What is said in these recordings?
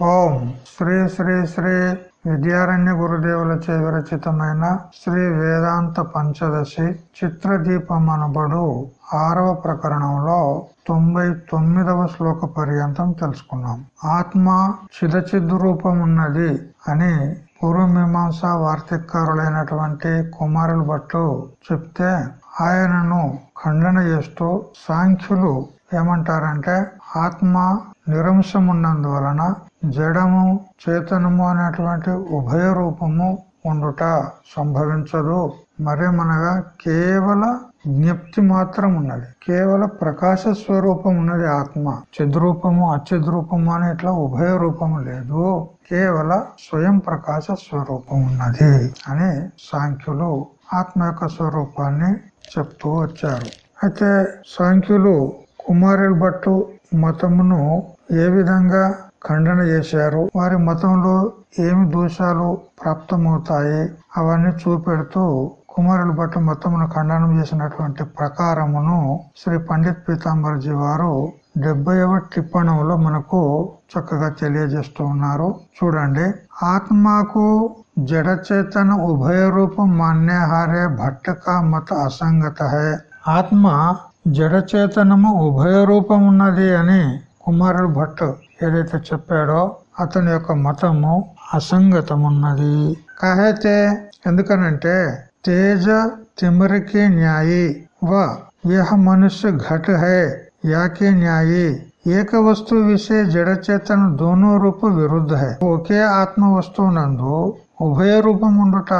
ఓం శ్రీ శ్రీ శ్రీ విద్యారణ్య గురుదేవులచే విరచితమైన శ్రీ వేదాంత పంచదశి చిత్రదీపం అనబడు ఆరవ ప్రకరణంలో తొంభై తొమ్మిదవ శ్లోక పర్యంతం తెలుసుకున్నాం. ఆత్మ చిదచిద్ రూపం ఉన్నది అని పూర్వమీమాంస వార్తికారులైనటువంటి కుమారులు భట్టు చెప్తే ఆయనను ఖండన చేస్తూ సాంఖ్యులు ఏమంటారంటే ఆత్మ నిరంశమున్నందు వలన జడము చేతనము అనేటువంటి ఉభయ రూపము ఉండుట సంభవించదు. మరేమనగా కేవల జ్ఞప్తి మాత్రం ఉన్నది కేవల ప్రకాశ స్వరూపం ఉన్నది ఆత్మ. చిద్రూపము అచిద్రూపము అని ఇట్లా ఉభయ రూపము లేదు. కేవల స్వయం ప్రకాశ స్వరూపం ఉన్నది అని సాంఖ్యులు ఆత్మ యొక్క స్వరూపాన్ని చెప్తూ వచ్చారు. అయితే సాంఖ్యులు కుమారుల భట్టు మతమును ఏ విధంగా ఖండన చేశారు. వారి మతంలో ఏమి దోషాలు ప్రాప్తమవుతాయి అవన్నీ చూపెడుతూ కుమారుల భట్టు మతమును ఖండనం చేసినటువంటి ప్రకారమును శ్రీ పండిత్ పీతాంబర్జీ వారు డెబ్బైవ టిప్పణంలో మనకు చక్కగా తెలియజేస్తూ ఉన్నారు. చూడండి. ఆత్మకు జడ చేతన ఉభయ రూపం మాన్యహారే భట్టక మత అసంగత. ఆత్మ జడ చేతనము ఉభయ రూపం ఉన్నది అని కుమారుడు భట్ ఏదైతే చెప్పాడో అతని యొక్క మతము అసంగతమున్నది. కాహైతే ఎందుకనంటే తేజ తిమరికి న్యాయి వ యహ మనుష్య ఘట్ హై యాకే న్యాయి. ఏక వస్తువు విషయ జడచేతన దోనో రూప విరుద్ధ హై. ఒకే ఆత్మ వస్తువు నందు ఉభయ రూపం ఉండుట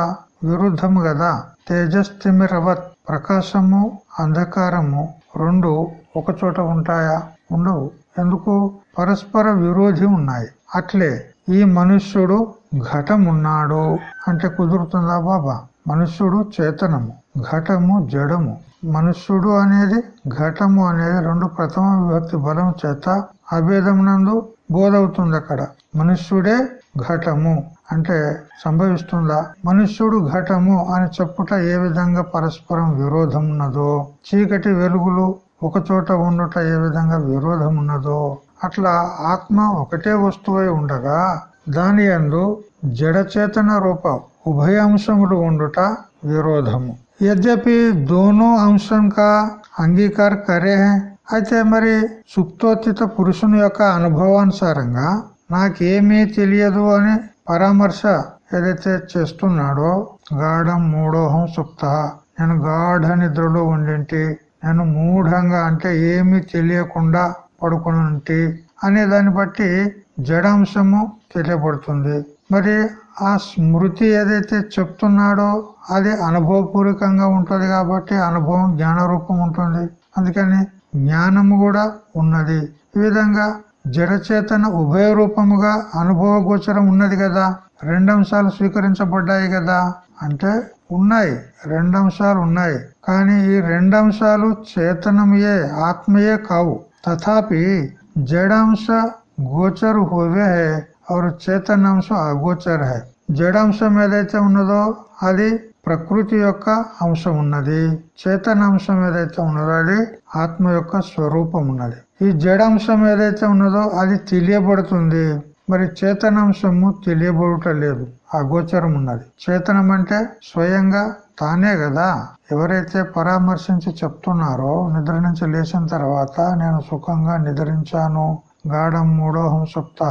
విరుద్ధము కదా తేజస్తిమిరవత్ ప్రకాశము అంధకారము రెండు ఒక చోట ఉంటాయా? ఉండవు. ఎందుకు? పరస్పర విరోధి ఉన్నాయి. అట్లే ఈ మనుష్యుడు ఘటమున్నాడు. అంటే కుదురుతుందా బాబా? మనుష్యుడు చేతనము ఘటము జడము. మనుష్యుడు అనేది ఘటము అనేది రెండు ప్రథమ విభక్తి బలం చేత అభేదం నందు బోధవుతుంది అక్కడ మనుష్యుడే ఘటము అంటే సంభవిస్తుందా? మనుష్యుడు ఘటము అని చెప్పుట ఏ విధంగా పరస్పరం విరోధం ఉన్నదో చీకటి వెలుగులు ఒక చోట ఉండుట ఏ విధంగా విరోధం ఉన్నదో అట్లా ఆత్మ ఒకటే వస్తువై ఉండగా దాని అందు జడచేతన రూప ఉభయ అంశములు ఉండుట విరోధము. యద్యపి దోనో అంశం కా అంగీకార కరే? అయితే మరి సుప్తోత్తిత పురుషుని యొక్క అనుభవానుసారంగా నాకేమీ తెలియదు అని పరామర్శ ఏదైతే చేస్తున్నాడో గాఢం మూడోహం సుప్త. నేను గాఢ నిద్రలో ఉండింటి నేను మూఢంగా అంటే ఏమీ తెలియకుండా పడుకుని అనే దాన్ని బట్టి జడాంశము తెలియబడుతుంది. మరి ఆ స్మృతి ఏదైతే చెప్తున్నాడో అది అనుభవపూర్వకంగా ఉంటుంది కాబట్టి అనుభవం జ్ఞాన రూపం ఉంటుంది. అందుకని జ్ఞానము కూడా ఉన్నది. ఈ విధంగా జడచేతన ఉభయ రూపముగా అనుభవ గోచరం ఉన్నది కదా. రెండంశాలు స్వీకరించబడ్డాయి కదా. అంటే ఉన్నాయి. రెండంశాలు ఉన్నాయి. కానీ ఈ రెండంశాలు చేతనమయే ఆత్మయే కావు. తథాపి జడాంశ గోచరు హోవే హే और చేతనాంశ అగోచర్ హై జడాంశం ఏదైతే ఉన్నదో అది ప్రకృతి యొక్క అంశం ఉన్నది చేతనాంశం ఏదైతే ఉన్నదో అది ఆత్మ యొక్క స్వరూపం ఉన్నది ఈ జడాంశం ఏదైతే ఉన్నదో అది తెలియబడుతుంది. మరి చేతనాంశము తెలియబడుట లేదు. అగోచరం ఉన్నది. చేతనం అంటే స్వయంగా తానే కదా ఎవరైతే పరామర్శించి చెప్తున్నారో నిద్ర నుంచి లేచిన తర్వాత నేను సుఖంగా నిద్రించాను. గాఢం మూడోహం సుప్త.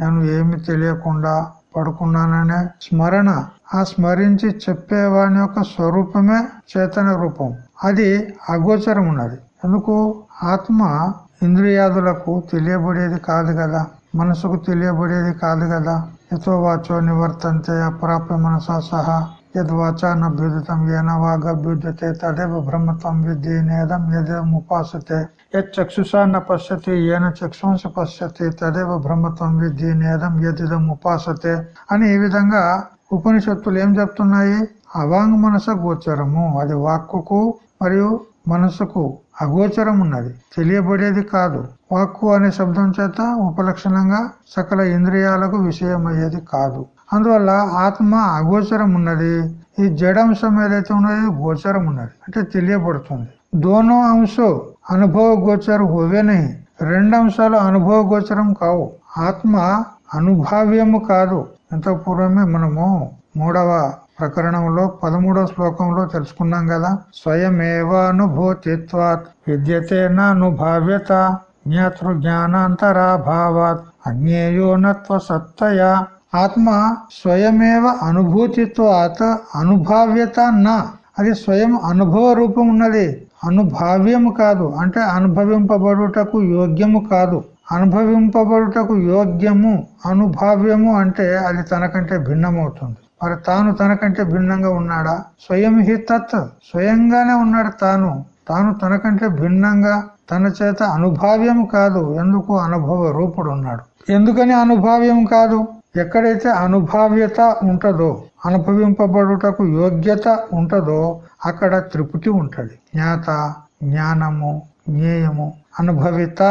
నేను ఏమి తెలియకుండా పడుకున్నాననే స్మరణ. ఆ స్మరించి చెప్పేవాని యొక్క స్వరూపమే చేతన రూపం. అది అగోచరం ఉన్నది. ఎందుకు? ఆత్మ ఇంద్రియాదులకు తెలియబడేది కాదు కదా మనసుకు తెలియబడేది కాదు కదా ఎతో వాచో నివర్తంతే అప్రాప్య మనసా సహా. యద్వాచా నభ్యుదితం ఏన వాగభ్యుద్యతే తదేవ బ్రహ్మత్వం విద్యేనేదం యదేవం ఉపాసతే యక్షుషా న పశ్యతి ఏన చక్షుంస పశ్యతి తదేవ బ్రహ్మత్వం విద్యేనేదం యదిదం ఉపాసతే అని ఈ విధంగా ఉపనిషత్తులు ఏం చెప్తున్నాయి? అవాంగ్ మనస గోచరము అది వాక్కుకు మరియు మనసుకు అగోచరం ఉన్నది తెలియబడేది కాదు. వాక్కు అనే శబ్దం చేత ఉపలక్షణంగా సకల ఇంద్రియాలకు విషయమయ్యేది కాదు. అందువల్ల ఆత్మ అగోచరం ఉన్నది ఈ జడాంశం ఏదైతే ఉన్నది గోచరం ఉన్నది అంటే తెలియబడుతుంది దోనో అంశం అనుభవ గోచరం హోవేనే. రెండు అంశాలు అనుభవ గోచరం కావు. ఆత్మ అనుభావ్యము కాదు. ఇంత పూర్వమే మనము మూడవ ప్రకరణంలో పదమూడవ శ్లోకంలో తెలుసుకున్నాం కదా. స్వయమేవానుభూతిత్వాత్ విద్యతే నానుభావ్యత జ్ఞాతృ జ్ఞానాంతరాభావాత్ అజ్ఞేయోనత్వ సత్తయ ఆత్మ స్వయమేవ అనుభూతిత్వాత అనుభావ్యత నా. అది స్వయం అనుభవ రూపం ఉన్నది. అనుభావ్యము కాదు. అంటే అనుభవింపబడుటకు యోగ్యము కాదు. అనుభవింపబడుటకు యోగ్యము అనుభావ్యము అంటే అది తనకంటే భిన్నమవుతుంది. మరి తాను తనకంటే భిన్నంగా ఉన్నాడా? స్వయం హి తత్. స్వయంగానే ఉన్నాడు తాను. తాను తనకంటే భిన్నంగా తన చేత అనుభావ్యం కాదు. ఎందుకు? అనుభవ రూపుడు ఉన్నాడు. ఎందుకని అనుభావ్యం కాదు? ఎక్కడైతే అనుభావ్యత ఉంటదో అనుభవింపబడుటకు యోగ్యత ఉంటదో అక్కడ త్రిపుటి ఉంటది. జ్ఞాత జ్ఞానము జ్ఞేయము అనుభవిత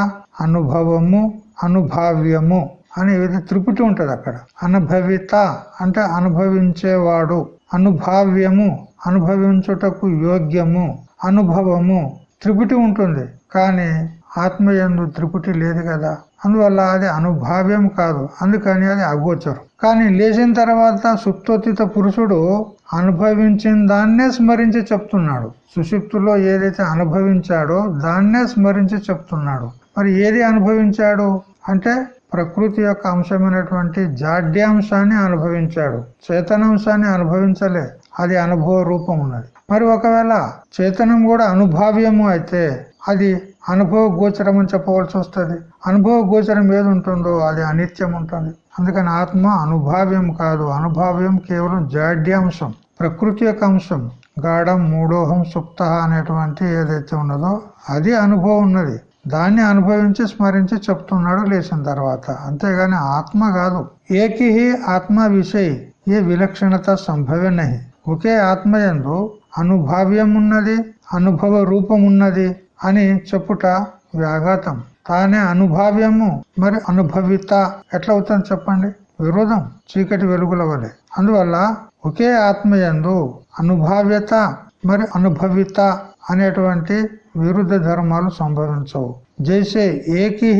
అనుభవము అనుభావ్యము అనే విధంగా త్రిపుటి ఉంటది అక్కడ. అనుభవిత అంటే అనుభవించేవాడు. అనుభావ్యము అనుభవించుటకు యోగ్యము అనుభవము త్రిపుటి ఉంటుంది. కానీ ఆత్మయందు త్రిపుటి లేదు కదా. అందువల్ల అది అనుభావ్యం కాదు. అందుకని అది అగోచరం. కానీ లేచిన తర్వాత సుప్తోతిత పురుషుడు అనుభవించిన దాన్నే స్మరించి చెప్తున్నాడు. సుషుప్తులో ఏదైతే అనుభవించాడో దాన్నే స్మరించి చెప్తున్నాడు. మరి ఏది అనుభవించాడు? అంటే ప్రకృతి యొక్క అంశమైనటువంటి జాడ్యాంశాన్ని అనుభవించాడు. చేతనాంశాన్ని అనుభవించలే. అది అనుభవ రూపం ఉన్నది. మరి ఒకవేళ చేతనం కూడా అనుభావ్యము అయితే అది అనుభవ గోచరం అని చెప్పవలసి వస్తుంది. అనుభవ గోచరం ఏది ఉంటుందో అది అనిత్యం ఉంటుంది. అందుకని ఆత్మ అనుభావ్యం కాదు. అనుభావ్యం కేవలం జాడ్యాంశం ప్రకృతి యొక్క అంశం. గాఢం మూడోహం సుప్త అనేటువంటి ఏదైతే ఉన్నదో అది అనుభవం ఉన్నది. దాన్ని అనుభవించి స్మరించి చెప్తున్నాడు లేచిన తర్వాత. అంతేగాని ఆత్మ కాదు. ఏకి ఆత్మ విషయ. ఏ విలక్షణత సంభవనహి ఒకే ఆత్మ ఎందు అనుభావ్యం ఉన్నది అనుభవ రూపం ఉన్నది. అని చెప్పుట వ్యాఘాతం. తానే అనుభావ్యము మరి అనుభవిత ఎట్లా అవుతుంది చెప్పండి? విరోధం చీకటి వెలుగుల వలె. అందువల్ల ఒకే ఆత్మయందు అనుభావ్యత మరి అనుభవిత అనేటువంటి విరుద్ధ ధర్మాలు సంభవించవు. జైసే ఏకి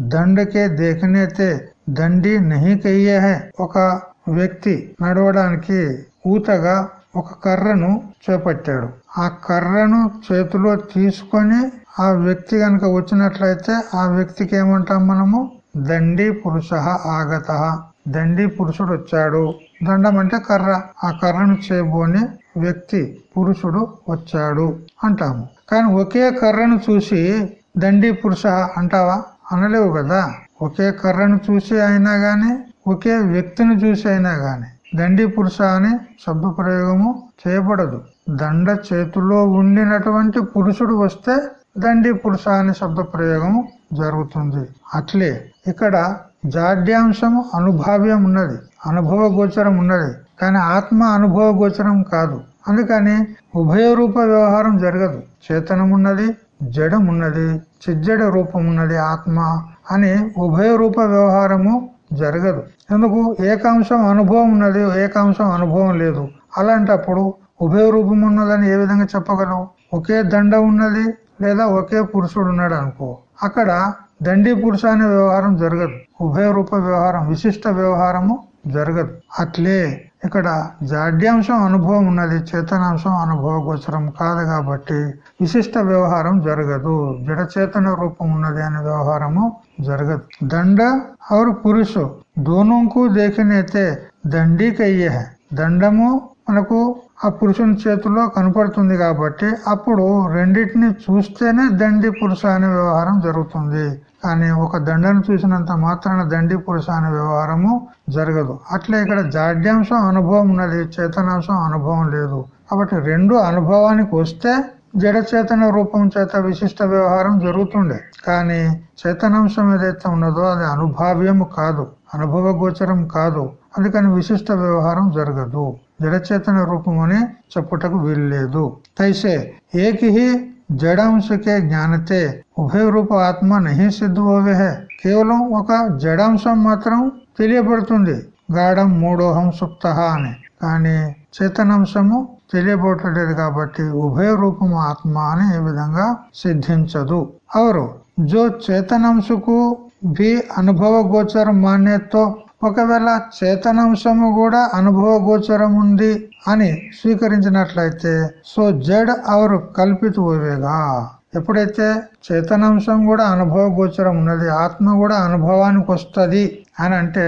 దండకే దేఖనేతే దండి నహి కయ్యే ఒక వ్యక్తి నడవడానికి ఊతగా ఒక కర్రను చేపట్టాడు. ఆ కర్రను చేతిలో తీసుకొని ఆ వ్యక్తి గనక వచ్చినట్లయితే ఆ వ్యక్తికి ఏమంటాం మనము? దండి పురుష ఆగత. దండి పురుషుడు వచ్చాడు. దండం అంటే కర్ర. ఆ కర్రను చేయబోని వ్యక్తి పురుషుడు వచ్చాడు అంటాము. కానీ ఒకే కర్రను చూసి దండి పురుష అంటావా? అనలేవు కదా. ఒకే కర్రను చూసి అయినా గాని ఒకే వ్యక్తిని చూసి అయినా గాని దండి పురుష అని శబ్ద ప్రయోగము చేయబడదు. దండ చేతిలో ఉండినటువంటి పురుషుడు వస్తే దండి పురుష అనే శబ్దప్రయోగము జరుగుతుంది. అట్లే ఇక్కడ జాడ్యాంశము అనుభావ్యం ఉన్నది అనుభవ గోచరం ఉన్నది కానీ ఆత్మ అనుభవ గోచరం కాదు. అందుకని ఉభయ రూప వ్యవహారం జరగదు. చేతనం ఉన్నది చిజ్జడ రూపం ఉన్నది ఆత్మ అని ఉభయ రూప వ్యవహారము జరగదు. ఎందుకు? ఏకాంశం అనుభవం ఉన్నది ఏకాంశం అనుభవం లేదు. అలాంటప్పుడు ఉభయ రూపం ఉన్నదని ఏ విధంగా చెప్పగలవు? ఒకే దండ ఉన్నది లేదా ఒకే పురుషుడు ఉన్నాడు అనుకో. అక్కడ దండి పురుష అనే వ్యవహారం జరగదు. ఉభయ రూప వ్యవహారం విశిష్ట వ్యవహారము జరగదు. అట్లే ఇక్కడ జాడ్యాంశం అనుభవం ఉన్నది చేతనాంశం అనుభవ గోచరం కాదు కాబట్టి విశిష్ట వ్యవహారం జరగదు. జడచేతన రూపం ఉన్నది అనే వ్యవహారము జరగదు దండ और పురుష दोनों को देखने थे దండి కయ్యే దండము మనకు ఆ పురుషుని చేతిలో కనపడుతుంది కాబట్టి అప్పుడు రెండింటిని చూస్తేనే దండి పురుష అనే వ్యవహారం జరుగుతుంది కానీ ఒక దండను చూసినంత మాత్రాన దండి పురుష అనే వ్యవహారము జరగదు అట్లే ఇక్కడ జాడ్యాంశం అనుభవం ఉన్నది చేతనాంశం అనుభవం లేదు కాబట్టి రెండు అనుభవానికి వస్తే జడ చేతన రూపం చేత విశిష్ట వ్యవహారం జరుగుతుండే. కానీ చేతనాంశం ఏదైతే ఉన్నదో అది అనుభావ్యము కాదు అనుభవ గోచరం కాదు. అందుకని విశిష్ట వ్యవహారం జరగదు. జడచేతన రూపం అని చెప్పుటకు వీల్లేదు. తైసే ఏకి జడాంశకే జ్ఞానతే. ఉభయ రూప ఆత్మ నహి సిద్ధువే కేవలం ఒక జడాంశం మాత్రం తెలియబడుతుంది. గాఢం మూడోహం సుప్త అని. కానీ చేతనాంశము తెలియబోట్లేదు కాబట్టి ఉభయ రూపము ఆత్మ అని ఈ విధంగా సిద్ధించదు. అవరు జో చేతనాంశకు బి అనుభవ గోచరం మాన్యతో ఒకవేళ చేతనాంశము కూడా అనుభవ గోచరం ఉంది అని స్వీకరించినట్లయితే సో జడ్ అవరు కల్పిత పోవేగా ఎప్పుడైతే చేతనాంశం కూడా అనుభవ గోచరం ఉన్నది ఆత్మ కూడా అనుభవానికి వస్తుంది అని అంటే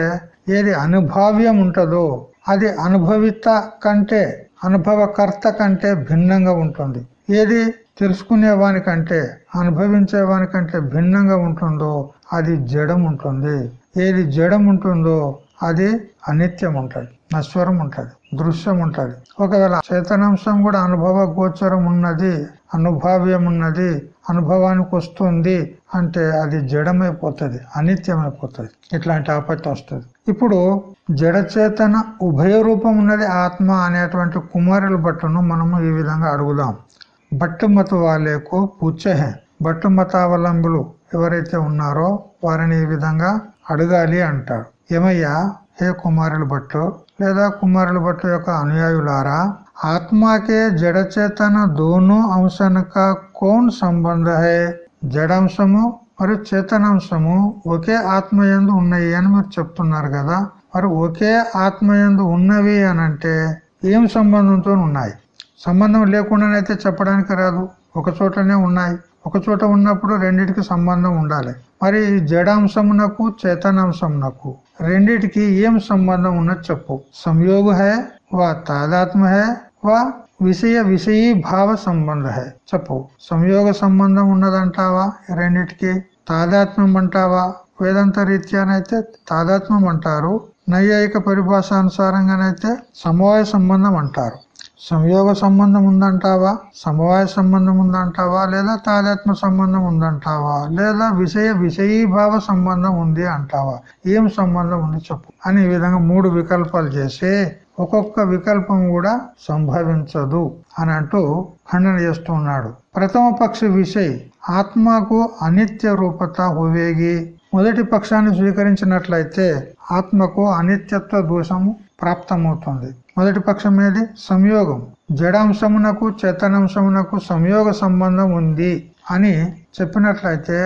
ఏది అనుభావ్యం ఉంటుందో అది అనుభవిత కంటే అనుభవకర్త కంటే భిన్నంగా ఉంటుంది. ఏది తెలుసుకునేవానికంటే అనుభవించేవానికంటే అనుభవించే వానికంటే భిన్నంగా ఉంటుందో అది జడం ఉంటుంది ఏది జడం ఉంటుందో అది అనిత్యం ఉంటుంది నశ్వరం ఉంటుంది దృశ్యం ఉంటుంది ఒకవేళ చేతనాంశం కూడా అనుభవ గోచరం ఉన్నది అనుభావ్యం ఉన్నది అనుభవానికి వస్తుంది అంటే అది జడమైపోతుంది అనిత్యమైపోతుంది ఇట్లాంటి ఆపత్తి వస్తుంది. ఇప్పుడు జడచేతన ఉభయ రూపం ఉన్నది ఆత్మ అనేటువంటి కుమారుల బట్టను మనము ఈ విధంగా అడుగుదాం. బట్టు మత వాళ్ళకు పూచహే బట్టు మతావలంబులు ఎవరైతే ఉన్నారో వారిని ఈ విధంగా అడగాలి అంటారు ఏమయ్యా? హే కుమారుల భట్టు లేదా కుమారుల భట్టు యొక్క అనుయాయులారా ఆత్మాకే జడచేతన దోను అంశనక కోన్ సంబంధ హే జడాంశము మరియు చేతనాంశము ఒకే ఆత్మయందు ఉన్నాయి అని మీరు చెప్తున్నారు కదా మరి ఒకే ఆత్మయందు ఉన్నవి అని అంటే ఏం సంబంధంతో ఉన్నాయి సంబంధం లేకుండానైతే చెప్పడానికి రాదు ఒక చోటనే ఉన్నాయి. ఒక చోట ఉన్నప్పుడు రెండిటికి సంబంధం ఉండాలి. మరి ఈ జడాంశమునకు చేతనాంశమునకు రెండిటికి ఏం సంబంధం ఉన్నది చెప్పు. సంయోగ హే వా తాదాత్మ హే వా విషయ విషయీ భావ సంబంధ హే చెప్పు సంయోగ సంబంధం ఉన్నదంటావా రెండిటికి తాదాత్మ్యం అంటావా వేదాంత రీత్యానైతే తాదాత్మ్యం అంటారు నైయాయిక పరిభాష అనుసారంగానైతే సమవాయ సంబంధం అంటారు సంయోగ సంబంధం ఉందంటావా సమవాయ సంబంధం ఉందంటావా లేదా తాదాత్మ సంబంధం ఉందంటావా లేదా విషయ విషయీభావ సంబంధం ఉంది అంటావా ఏం సంబంధం ఉంది చెప్పు అని ఈ విధంగా మూడు వికల్పాలు చేసి ఒక్కొక్క వికల్పం కూడా సంభవించదు అని అంటూ ఖండన చేస్తూ ఉన్నాడు ప్రథమ పక్ష విషయ ఆత్మకు అనిత్య రూపత హువేగి మొదటి పక్షాన్ని స్వీకరించినట్లయితే ఆత్మకు అనిత్యత్వ దోషము ప్రాప్తమవుతుంది. మొదటి పక్షం ఏది? సంయోగం. జడాంశమునకు చేతనాంశమునకు సంయోగ సంబంధం ఉంది అని చెప్పినట్లయితే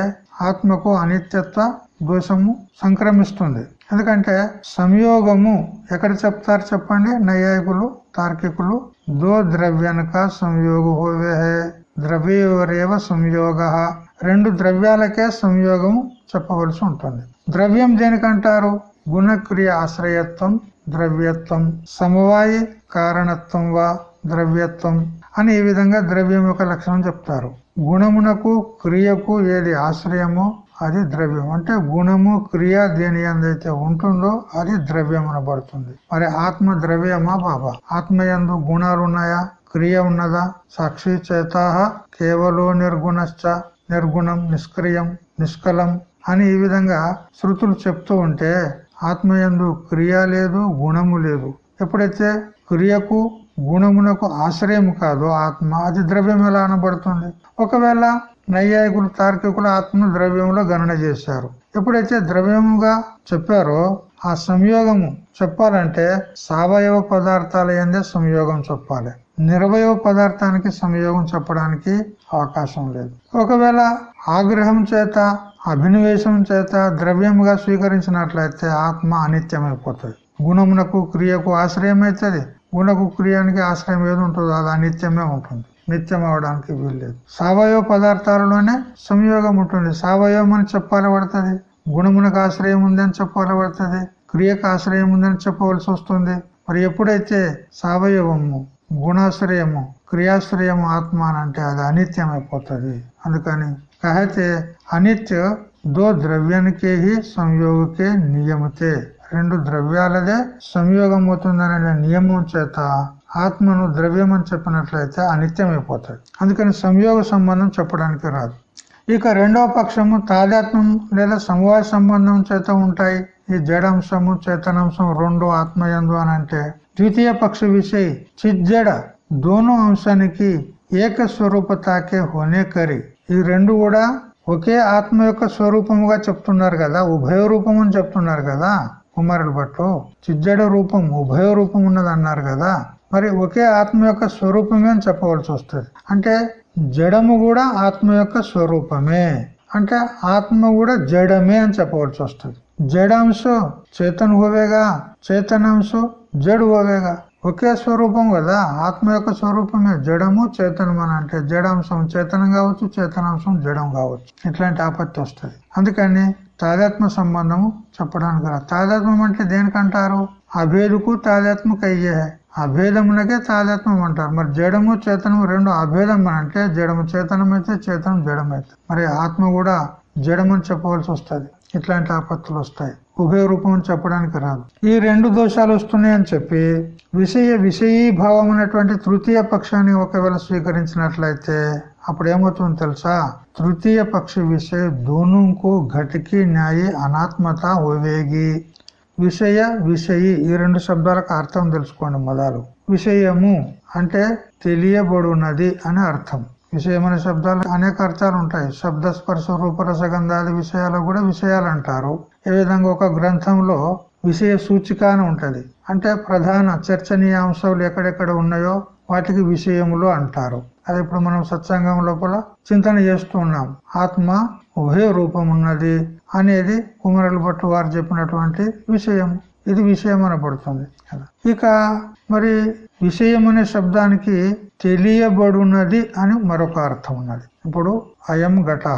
ఆత్మకు అనిత్యత్వ దోషము సంక్రమిస్తుంది. ఎందుకంటే సంయోగము ఎక్కడ చెప్తారు చెప్పండి? నైయాయికులు తార్కికులు. దో ద్రవ్యనక సంయోగ హోవే ద్రవ్యవరేవ సంయోగ. రెండు ద్రవ్యాలకే సంయోగం చెప్పవలసి ఉంటుంది. ద్రవ్యం దేనికంటారు? గుణక్రియ ఆశ్రయత్వం ద్రవ్యత్వం. సమవాయి కారణత్వం వా? ద్రవ్యత్వం. అని ఈ విధంగా ద్రవ్యం యొక్క లక్షణం చెప్తారు. గుణమునకు క్రియకు ఏది ఆశ్రయమో అది ద్రవ్యం. అంటే గుణము క్రియ దేని ఎందైతే ఉంటుందో అది ద్రవ్యం అనబడుతుంది మరి ఆత్మ ద్రవ్యమా బాబా ఆత్మ ఎందు గుణాలు ఉన్నాయా? క్రియ ఉన్నదా? సాక్షి చేత కేవలో నిర్గుణశ్చ నిర్గుణం నిష్క్రియం నిష్కలం అని ఈ విధంగా శృతులు చెప్తూ ఉంటే ఆత్మయందు క్రియ లేదు గుణము లేదు. ఎప్పుడైతే క్రియకు గుణమునకు ఆశ్రయం కాదు ఆత్మ అది ద్రవ్యం ఎలా అనబడుతుంది? ఒకవేళ నైయాయికులు తార్కికులు ఆత్మను ద్రవ్యంలో గణన చేశారు. ఎప్పుడైతే ద్రవ్యముగా చెప్పారో ఆ సంయోగము చెప్పాలంటే సావయవ పదార్థాల ఎందే సంయోగం చెప్పాలి. నిర్వయవ పదార్థానికి సంయోగం చెప్పడానికి అవకాశం లేదు. ఒకవేళ ఆగ్రహం చేత అభినవేశం చేత ద్రవ్యముగా స్వీకరించినట్లయితే ఆత్మ అనిత్యమైపోతుంది. గుణమునకు క్రియకు ఆశ్రయం అవుతుంది గుణకు క్రియానికి ఆశ్రయం ఏది ఉంటుందో అది అనిత్యమే ఉంటుంది. నిత్యం అవడానికి వీల్లేదు. సావయవ పదార్థాలలోనే సంయోగం ఉంటుంది. సావయవం అని చెప్పాలి పడుతుంది. గుణమునకు ఆశ్రయం ఉందని చెప్పాలి పడుతుంది. క్రియకు ఆశ్రయం ఉందని చెప్పవలసి వస్తుంది. మరి ఎప్పుడైతే సావయవము గుణాశ్రయము క్రియాశ్రయము ఆత్మ అంటే అది అనిత్యం అయిపోతుంది అందుకని కహతే అనిత్య దో ద్రవ్యానికే సంయోగకే నియమితే. రెండు ద్రవ్యాలదే సంయోగం అవుతుందనే నియమం చేత ఆత్మను ద్రవ్యం అని చెప్పినట్లయితే అయిపోతుంది అందుకని సంయోగ సంబంధం చెప్పడానికి రాదు. ఇక రెండవ పక్షము తాదాత్మ్యం లేదా సమవాయ సంబంధం చేత ఉంటాయి. ఈ జడాంశము చేతనాంశం రెండు ఆత్మయందు అని అంటే ద్వితీయ పక్ష విషయ చిజ్జడ దోను అంశానికి ఏక స్వరూపతాకే హోనే కరి. ఈ రెండు కూడా ఒకే ఆత్మ యొక్క స్వరూపముగా చెప్తున్నారు కదా ఉభయ రూపం అని చెప్తున్నారు కదా కుమారుడు భట్టు. చిజ్జడ రూపం ఉభయ రూపం ఉన్నది అన్నారు కదా. మరి ఒకే ఆత్మ యొక్క స్వరూపమే అని చెప్పవలసి వస్తుంది. అంటే జడము కూడా ఆత్మ యొక్క స్వరూపమే. అంటే ఆత్మ కూడా జడమే అని చెప్పవలసి వస్తుంది. జడాంశం చేతన్ హోవేగా చేతనాంశం జడు హోవేగా. ఒకే స్వరూపం కదా. ఆత్మ యొక్క స్వరూపమే. జడము చేతనం అని అంటే జడాంశం చేతనం కావచ్చు చేతనాంశం జడం కావచ్చు. ఇట్లాంటి ఆపత్తి వస్తుంది. అందుకని తాదాత్మ సంబంధము చెప్పడానికి రా అంటే దేనికంటారు? అభేదుకు తాదాత్మక అయ్యే అభేదమునకే తాదాత్మం అంటారు. మరి జడము చేతనము రెండు అభేదం అని అంటే జడము చేతనం అయితే చేతనం జడం అయితే మరి ఆత్మ కూడా జడమని చెప్పవలసి వస్తుంది. ఇట్లాంటి ఆపత్తులు వస్తాయి. ఉభయ రూపం చెప్పడానికి రాదు. ఈ రెండు దోషాలు వస్తున్నాయని చెప్పి విషయ విషయీభావం అనేటువంటి తృతీయ పక్షాన్ని ఒకవేళ స్వీకరించినట్లయితే అప్పుడు ఏమవుతుంది తెలుసా? తృతీయ పక్ష విషయ దోనుకు ఘటికి న్యాయ అనాత్మత ఉవేగి విషయ విషయి ఈ రెండు శబ్దాలకు అర్థం తెలుసుకోండి మొదలు. విషయము అంటే తెలియబడున్నది అని అర్థం. విషయమైన శబ్దాలు అనేక అర్థాలు ఉంటాయి. శబ్ద స్పర్శ రూపరసగంధాది విషయాలు కూడా విషయాలు అంటారు. ఏ విధంగా ఒక గ్రంథంలో విషయ సూచిక అని ఉంటది. అంటే ప్రధాన చర్చనీయాంశాలు ఎక్కడెక్కడ ఉన్నాయో వాటికి విషయములు అంటారు. అది ఇప్పుడు మనం సత్సంగం లోపల చింతన చేస్తూ ఉన్నాం. ఆత్మ ఉభయ రూపం ఉన్నది అనేది కుమరులు భట్టు వారు చెప్పినటువంటి విషయం. ఇది విషయం అనబడుతుంది. ఇక మరి విషయం అనే శబ్దానికి తెలియబడున్నది అని మరొక అర్థం ఉన్నది. ఇప్పుడు అయం ఘట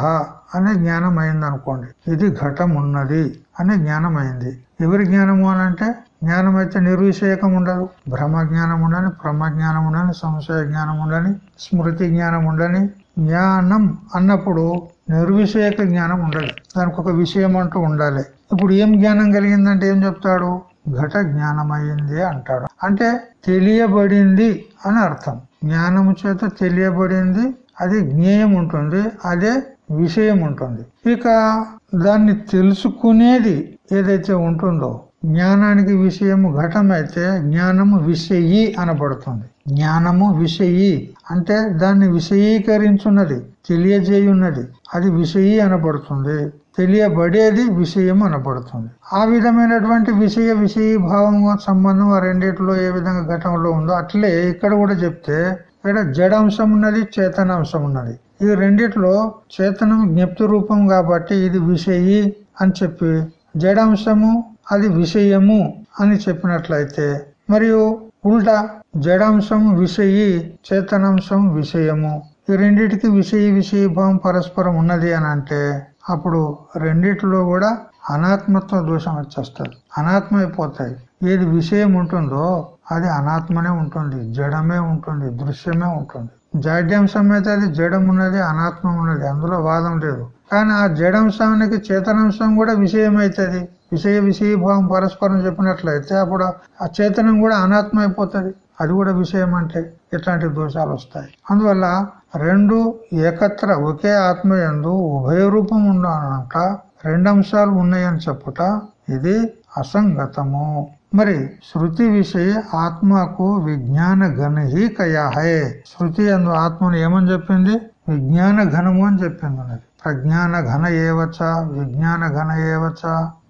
అనే జ్ఞానం అయింది అనుకోండి ఇది ఘటం ఉన్నది అనే జ్ఞానం అయింది ఎవరి జ్ఞానము అనంటే అంటే జ్ఞానం అయితే నిర్విషయకం ఉండదు. బ్రహ్మ జ్ఞానం ఉండని బ్రహ్మ జ్ఞానం ఉండని సంశయ జ్ఞానం ఉండని స్మృతి జ్ఞానం ఉండని జ్ఞానం అన్నప్పుడు నిర్విషయక జ్ఞానం ఉండదు దానికి ఒక విషయం అంటూ ఉండాలి. ఇప్పుడు ఏం జ్ఞానం కలిగిందంటే ఏం చెప్తాడు? ఘట జ్ఞానం అయింది అంటాడు. అంటే తెలియబడింది అని అర్థం. జ్ఞానము చేత తెలియబడింది అది జ్ఞేయం ఉంటుంది అదే విషయం ఉంటుంది. ఇక దాన్ని తెలుసుకునేది ఏదైతే ఉంటుందో జ్ఞానానికి విషయము ఘటమైతే జ్ఞానము విషయి అనబడుతుంది. జ్ఞానము విషయి అంటే దాన్ని విషయీకరించున్నది తెలియజేయున్నది. అది విషయి అనబడుతుంది. తెలియబడేది విషయం అనబడుతుంది. ఆ విధమైనటువంటి విషయ విషయీ భావం సంబంధం ఆ రెండిట్లో ఏ విధంగా ఘటనలో ఉందో అట్లే ఇక్కడ కూడా చెప్తే ఇక్కడ జడాంశం ఉన్నది చేతనాంశం ఉన్నది ఈ రెండిట్లో చేతనం జ్ఞప్తి రూపం కాబట్టి ఇది విషయి అని చెప్పి జడాంశము అది విషయము అని చెప్పినట్లయితే మరియు ఉల్టా జడాంశం విషయి చేతనాంశం విషయము. ఈ రెండిటికి విషయ విషయీభావం పరస్పరం ఉన్నది అని అంటే అప్పుడు రెండిట్లో కూడా అనాత్మత్వ దోషం వచ్చేస్తుంది. అనాత్మ అయిపోతాయి ఏది విషయం ఉంటుందో అది అనాత్మనే ఉంటుంది. జడమే ఉంటుంది. దృశ్యమే ఉంటుంది. జాడ్యాంశం అయితే అది జడం ఉన్నది అనాత్మ ఉన్నది. అందులో వాదం లేదు. కానీ ఆ జడాంశానికి చేతనాంశం కూడా విషయం అవుతుంది విషయ విషయభావం పరస్పరం చెప్పినట్లయితే అప్పుడు ఆ చేతనం కూడా అనాత్మ అయిపోతుంది అది కూడా విషయం అంటే ఇట్లాంటి దోషాలు వస్తాయి. అందువల్ల రెండు ఏకత్ర ఒకే ఆత్మ ఎందు ఉభయ రూపం ఉండాలంట. రెండు అంశాలు ఉన్నాయని చెప్పుట ఇది అసంగతము. మరి శృతి విషయ ఆత్మకు విజ్ఞాన ఘనహి కయాహే శృతి ఎందు ఆత్మను ఏమని చెప్పింది? విజ్ఞాన ఘనము అని చెప్పింది ప్రజ్ఞాన ఘన ఏవచ్చ విజ్ఞాన ఘన ఏవచ్చ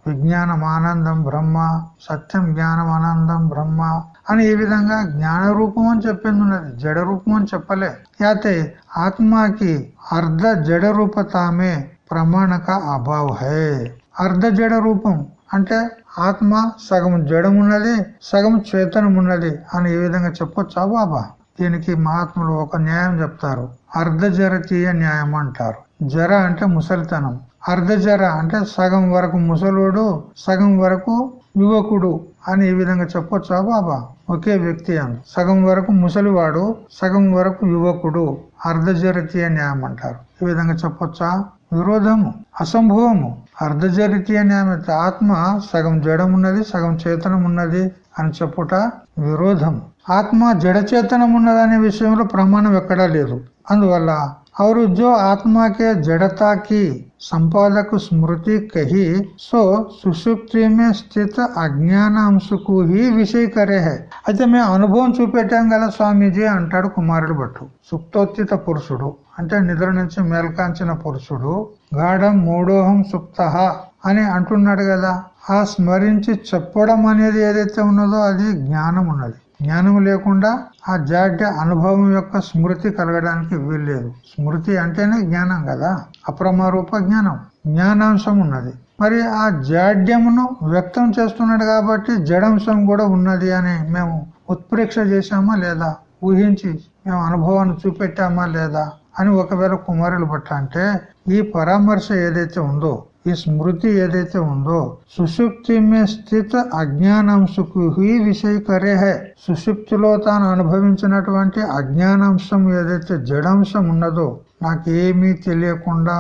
విజ్ఞానం ఆనందం బ్రహ్మ సత్యం జ్ఞానం ఆనందం బ్రహ్మ అని ఈ విధంగా జ్ఞాన రూపం అని చెప్పింది ఉన్నది జడ రూపం అని చెప్పలే. యాతే ఆత్మకి అర్ధ జడ రూపతామే ప్రమాణక అభావ హే. అర్ధ జడ రూపం అంటే ఆత్మ సగం జడమున్నది సగం చేతనమున్నది అని ఏ విధంగా చెప్పొచ్చా బాబా? దీనికి మహాత్ములు ఒక న్యాయం చెప్తారు. అర్ధ జరతీయ న్యాయం అంటారు. జర అంటే ముసలితనం. అర్ధజర అంటే సగం వరకు ముసలుడు సగం వరకు యువకుడు అని ఈ విధంగా చెప్పొచ్చా బాబా? ఒకే వ్యక్తి అని సగం వరకు ముసలివాడు సగం వరకు యువకుడు. అర్ధజరతీయ న్యాయం అంటారు. ఈ విధంగా చెప్పొచ్చా? విరోధము అసంభవము. అర్ధజరితీయ న్యాయం ఆత్మ సగం జడం ఉన్నది సగం చేతనం ఉన్నది అని చెప్పుట విరోధం. ఆత్మ జడ చేతనం ఉన్నదనే విషయంలో ప్రమాణం ఎక్కడా లేదు. అందువల్ల और जो आत्मा के जड़ता की संपादक स्मृति कही सो సుషుప్తి మే స్థిత అజ్ఞాన అంశకు హీ విషయ కరే హే అయితే మేము అనుభవం చూపెట్టాం కదా స్వామీజీ అంటాడు కుమారుడు భట్టు సుప్తోత్తిత పురుషుడు అంటే నిద్ర నుంచి మేల్కాంచిన పురుషుడు గాఢం మూడోహం సుప్త అని అంటున్నాడు కదా ఆ స్మరించి చెప్పడం అనేది ఏదైతే ఉన్నదో అది జ్ఞానం ఉన్నది జ్ఞానం లేకుండా ఆ జాడ్య అనుభవం యొక్క స్మృతి కలగడానికి వీల్లేదు. స్మృతి అంటేనే జ్ఞానం కదా? అప్రమారూప జ్ఞానం. జ్ఞానాంశం ఉన్నది. మరి ఆ జాడ్యమును వ్యక్తం చేస్తున్నాడు కాబట్టి జడంశం కూడా ఉన్నది అని మేము ఉత్ప్రేక్ష చేశామా లేదా? ఊహించి మేము అనుభవాన్ని చూపెట్టామా లేదా? అని ఒకవేళ కుమారులు బట్ట అంటే ఈ పరామర్శ ఏదైతే ఉందో ఈ స్మృతి ఏదైతే ఉందో సుషుప్తి మే స్థిత అజ్ఞానాంశకు హీ విషయ కరే హే సుషుప్తిలో తాను అనుభవించినటువంటి అజ్ఞానాంశం ఏదైతే జడాంశం ఉన్నదో నాకేమీ తెలియకుండా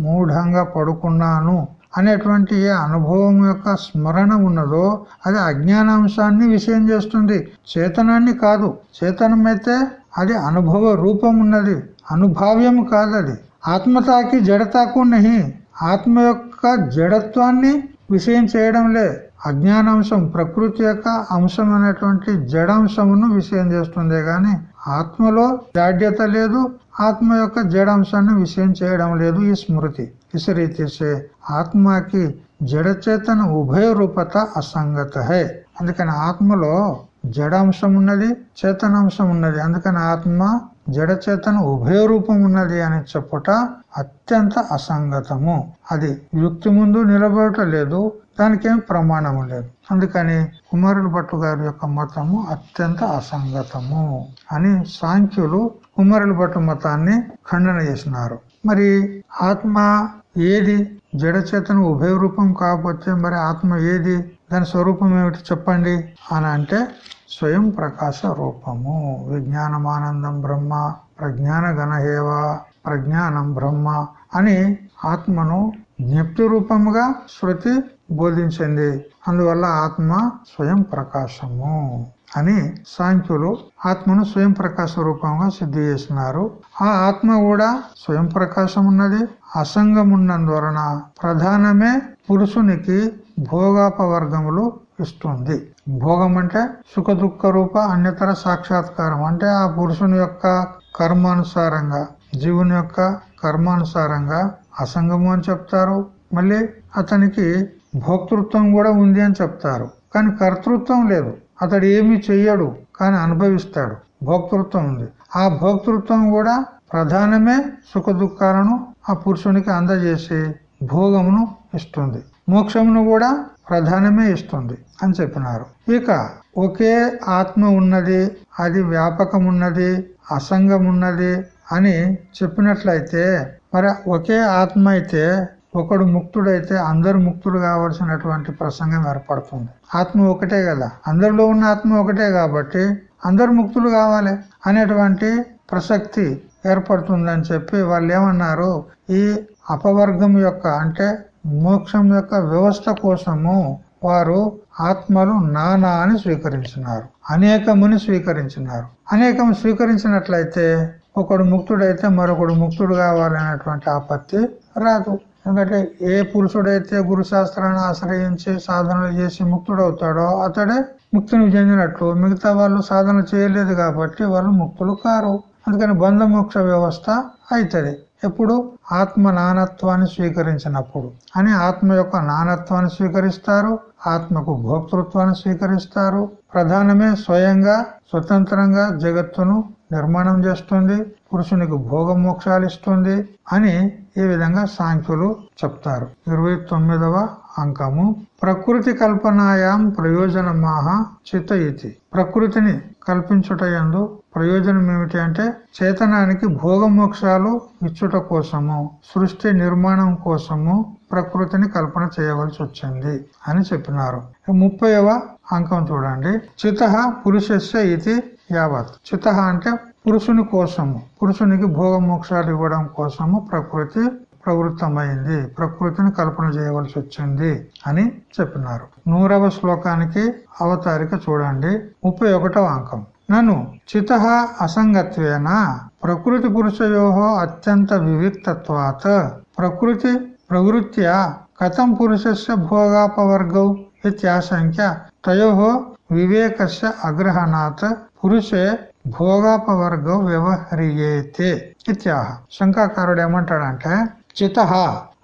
మూఢంగా పడుకున్నాను అనేటువంటి ఏ అనుభవం యొక్క స్మరణ ఉన్నదో అది అజ్ఞానాంశాన్ని విషయం చేస్తుంది. చేతనాన్ని కాదు చేతనమైతే అది అనుభవ రూపం ఉన్నది అనుభావ్యం కాదు అది ఆత్మతాకి జడతాకు నహి. ఆత్మ యొక్క జడత్వాన్ని విషయం చేయడం లే అజ్ఞానాంశం ప్రకృతి యొక్క అంశం అనేటువంటి జడాంశమును విషయం చేస్తుంది గాని ఆత్మలో జాడ్యత లేదు ఆత్మ యొక్క జడాంశాన్ని విషయం చేయడం లేదు ఈ స్మృతి. ఇసరి తీసే ఆత్మకి జడచేతన ఉభయ రూపత అసంగత హే అందుకని ఆత్మలో జడాంశం ఉన్నది చేతనాంశం ఉన్నది. అందుకని ఆత్మ జడచేతన ఉభయ రూపం ఉన్నది అని చెప్పుట అత్యంత అసంగతము. అది యుక్తి ముందు నిలబడట లేదు దానికేం ప్రమాణము లేదు. అందుకని కుమారుడు భట్టు గారి యొక్క మతము అత్యంత అసంగతము అని సాంఖ్యులు కుమారుడు భట్టు మతాన్ని ఖండన చేసినారు. మరి ఆత్మ ఏది? జడచేతన ఉభయ రూపం కాకపోతే మరి ఆత్మ ఏది? దాని స్వరూపం ఏమిటి చెప్పండి? అని అంటే స్వయం ప్రకాశ రూపము. విజ్ఞానమానందం బ్రహ్మ ప్రజ్ఞాన గణహేవ ప్రజ్ఞానం బ్రహ్మ అని ఆత్మను జ్ఞప్తి రూపముగా శృతి బోధించింది. అందువల్ల ఆత్మ స్వయం ప్రకాశము అని సాంఖ్యులు ఆత్మను స్వయం ప్రకాశ రూపంగా సిద్ధి చేసినారు. ఆ ఆత్మ కూడా స్వయం ప్రకాశం ఉన్నది అసంగం ఉన్నందువలన ప్రధానమే పురుషునికి భోగాపవర్గములు ఇస్తుంది. భోగం అంటే సుఖ దుఃఖ రూప అన్యతర సాక్షాత్కారం. అంటే ఆ పురుషుని యొక్క కర్మానుసారంగా జీవుని యొక్క కర్మానుసారంగా అసంగము అని చెప్తారు. మళ్ళీ అతనికి భోక్తృత్వం కూడా ఉంది అని చెప్తారు. కానీ కర్తృత్వం లేదు. అతడు ఏమి చెయ్యడు కానీ అనుభవిస్తాడు. భోక్తృత్వం ఉంది. ఆ భోక్తృత్వం కూడా ప్రధానమే సుఖ దుఃఖాలను ఆ పురుషునికి అందజేసి భోగమును ఇస్తుంది. మోక్షమును కూడా ప్రధానమే ఇస్తుంది అని చెప్పినారు. ఇక ఒకే ఆత్మ ఉన్నది అది వ్యాపకం ఉన్నది అసంగం ఉన్నది అని చెప్పినట్లయితే మరి ఒకే ఆత్మ అయితే ఒకడు ముక్తుడైతే అందరు ముక్తుడు కావాల్సినటువంటి ప్రసంగం ఏర్పడుతుంది. ఆత్మ ఒకటే కదా. అందరిలో ఉన్న ఆత్మ ఒకటే కాబట్టి అందరు ముక్తులు కావాలి అనేటువంటి ప్రసక్తి ఏర్పడుతుందని చెప్పి వాళ్ళు ఏమన్నారు? ఈ అపవర్గం యొక్క అంటే మోక్షం యొక్క వ్యవస్థ కోసము వారు ఆత్మలు నానా అని స్వీకరించినారు. అనేకముని స్వీకరించినారు. అనేకం స్వీకరించినట్లయితే ఒకడు ముక్తుడైతే మరొకడు ముక్తుడు కావాలనేటువంటి ఆపత్తి రాదు. ఎందుకంటే ఏ పురుషుడైతే గురు శాస్త్రాన్ని ఆశ్రయించి సాధనలు చేసి ముక్తుడవుతాడో అతడే ముక్తిని చెందినట్లు మిగతా వాళ్ళు సాధన చేయలేదు కాబట్టి వాళ్ళు ముక్తులు కారు. అందుకని బంధమోక్ష వ్యవస్థ అవుతుంది ఎప్పుడు? ఆత్మ నానత్వాన్ని స్వీకరించినప్పుడు. అని ఆత్మ యొక్క నానత్వాన్ని స్వీకరిస్తారు. ఆత్మకు భోక్తృత్వాన్ని స్వీకరిస్తారు. ప్రధానమే స్వయంగా స్వతంత్రంగా జగత్తును నిర్మాణం చేస్తుంది. పురుషునికి భోగ మోక్షాలు ఇస్తుంది అని ఈ విధంగా సాంఖ్యులు చెప్తారు. ఇరవై తొమ్మిదవ అంకము. ప్రకృతి కల్పనాయాం ప్రయోజనమాహ చిత ఇది ప్రకృతిని కల్పించుట ఎందు ప్రయోజనం ఏమిటి అంటే చేతనానికి భోగమోక్షాలు ఇచ్చుట కోసము సృష్టి నిర్మాణం కోసము ప్రకృతిని కల్పన చేయవలసి వచ్చింది అని చెప్పినారు. ముప్పైవ అంకం చూడండి. చిత పురుషస్య ఇది యావత్. చిత అంటే పురుషుని కోసము. పురుషునికి భోగమోక్షాలు ఇవ్వడం కోసము ప్రకృతి ప్రవృత్తమైంది. ప్రకృతిని కల్పన చేయవలసి వచ్చింది అని చెప్పినారు. నూరవ శ్లోకానికి అవతారిక చూడండి. ముప్పై ఒకటవ అంకం. నన్ను చిత అసంగత్వేన ప్రకృతి పురుషయో అత్యంత వివిక్తత్వాత్. ప్రకృతి ప్రవృత్యా కథం పురుషస్య భోగాపవర్గౌ ఇత్యాశంక్య తయో వివేకస్య అగ్రహణాత్ పురుషే భోగాపవర్గం వ్యవహరియేతే ఇత్యాహ శంకాకారుడు ఏమంటాడంటే చిత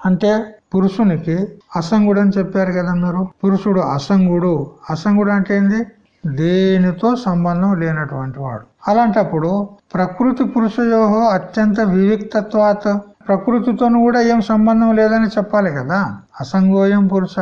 అంటే పురుషునికి అసంగుడు అని చెప్పారు కదా మీరు। పురుషుడు అసంగుడు అసంగుడు అంటే ఏంది? దేనితో సంబంధం లేనటువంటి వాడు। అలాంటప్పుడు ప్రకృతి పురుషయోహో అత్యంత వివిక్తత్వాత్ ప్రకృతితో కూడా ఏం సంబంధం లేదని చెప్పాలి కదా? అసంగోయం పురుష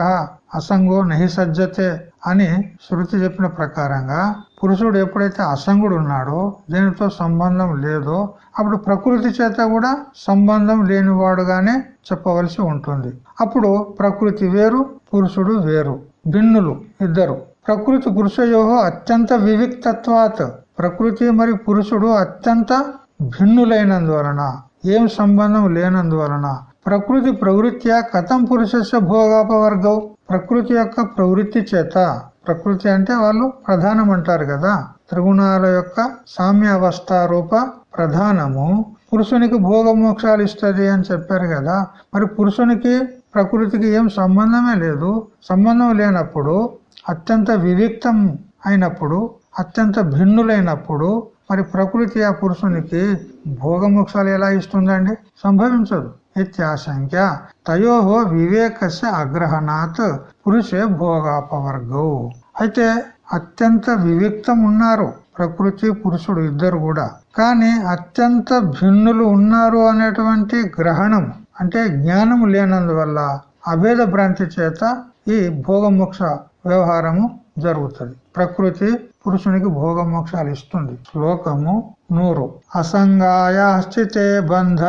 అసంగో నహి సజ్జతే అని శృతి చెప్పిన ప్రకారంగా పురుషుడు ఎప్పుడైతే అసంగుడు ఉన్నాడో దేనితో సంబంధం లేదో అప్పుడు ప్రకృతి చేత కూడా సంబంధం లేనివాడుగానే చెప్పవలసి ఉంటుంది. అప్పుడు ప్రకృతి వేరు పురుషుడు వేరు భిన్నులు ఇద్దరు. ప్రకృతి పురుషయోహో అత్యంత వివిక్తత్వాత్. ప్రకృతి మరియు పురుషుడు అత్యంత భిన్నులైనందువలన ఏం సంబంధం లేనందువలన ప్రకృతి ప్రవృత్యా కథం పురుషస్య భోగాపవర్గం ప్రకృతి యొక్క ప్రవృత్తి చేత ప్రకృతి అంటే వాళ్ళు ప్రధానం అంటారు కదా. త్రిగుణాల యొక్క సామ్యావస్థ రూప ప్రధానము. పురుషునికి భోగ మోక్షాలు ఇస్తుంది అని చెప్పారు కదా. మరి పురుషునికి ప్రకృతికి ఏం సంబంధమే లేదు. సంబంధం లేనప్పుడు అత్యంత వివిక్తం అయినప్పుడు అత్యంత భిన్నులైనప్పుడు మరి ప్రకృతి ఆ పురుషునికి భోగమోక్షాలు ఎలా ఇస్తుందండి? సంభవించదు. ఇత్యాశంక్య తయోహో వివేకస్య అగ్రహణాత్ పురుషే భోగాపవర్గౌ. అయితే అత్యంత వివిక్తం ఉన్నారు ప్రకృతి పురుషుడు ఇద్దరు కూడా. కానీ అత్యంత భిన్నులు ఉన్నారు అనేటువంటి గ్రహణం అంటే జ్ఞానం లేనందువల్ల అభేద భ్రాంతి చేత ఈ భోగమోక్ష వ్యవహారము జరుగుతుంది. ప్రకృతి పురుషునికి భోగమోక్షాలు ఇస్తుంది. శ్లోకము నూరు. అసంగాయాశ్చితే బంధ.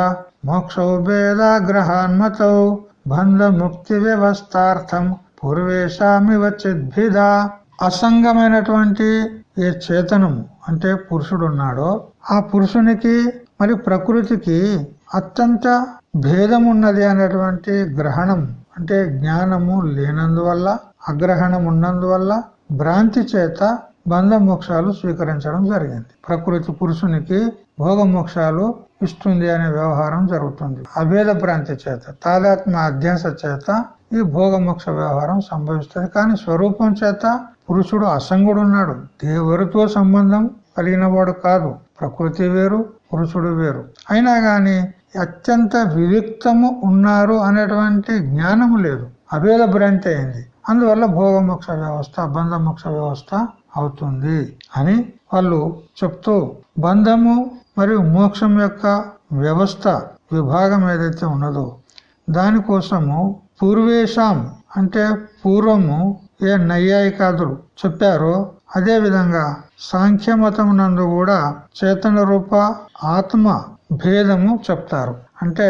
మోక్షౌ భేదాగ్రహాన్మతౌ బంధ ముక్తి వ్యవస్థార్థం. పూర్వేశామి చిద్భిద. అసంగమైనటువంటి ఏ చేతనము అంటే పురుషుడు ఉన్నాడో ఆ పురుషునికి మరి ప్రకృతికి అత్యంత భేదం ఉన్నది అనేటువంటి గ్రహణం అంటే జ్ఞానము లేనందువల్ల అగ్రహణం ఉన్నందువల్ల భ్రాంతి చేత బంధ మోక్షాలు స్వీకరించడం జరిగింది. ప్రకృతి పురుషునికి భోగ మోక్షాలు ఇస్తుంది అనే వ్యవహారం జరుగుతుంది. అభేద భ్రాంతి చేత తాదాత్మ అధ్యాస చేత ఈ భోగ మోక్ష వ్యవహారం సంభవిస్తుంది. కానీ స్వరూపం చేత పురుషుడు అసంగుడు ఉన్నాడు దేవరితో సంబంధం కలిగినవాడు కాదు. ప్రకృతి వేరు పురుషుడు వేరు. అయినా గాని అత్యంత వివిక్తము ఉన్నారు అనేటువంటి జ్ఞానము లేదు. అభేద భ్రాంతి అయింది. అందువల్ల భోగమోక్ష వ్యవస్థ బంధమోక్ష వ్యవస్థ అవుతుంది అని వాళ్ళు చెప్తూ బంధము మరియు మోక్షం యొక్క వ్యవస్థ విభాగం ఏదైతే ఉన్నదో దానికోసము పూర్వేశం అంటే పూర్వము ఏ నైయాయికాదులు చెప్పారో అదే విధంగా సాంఖ్యమతం నందు కూడా చేతన రూప ఆత్మ భేదము చెప్తారు. అంటే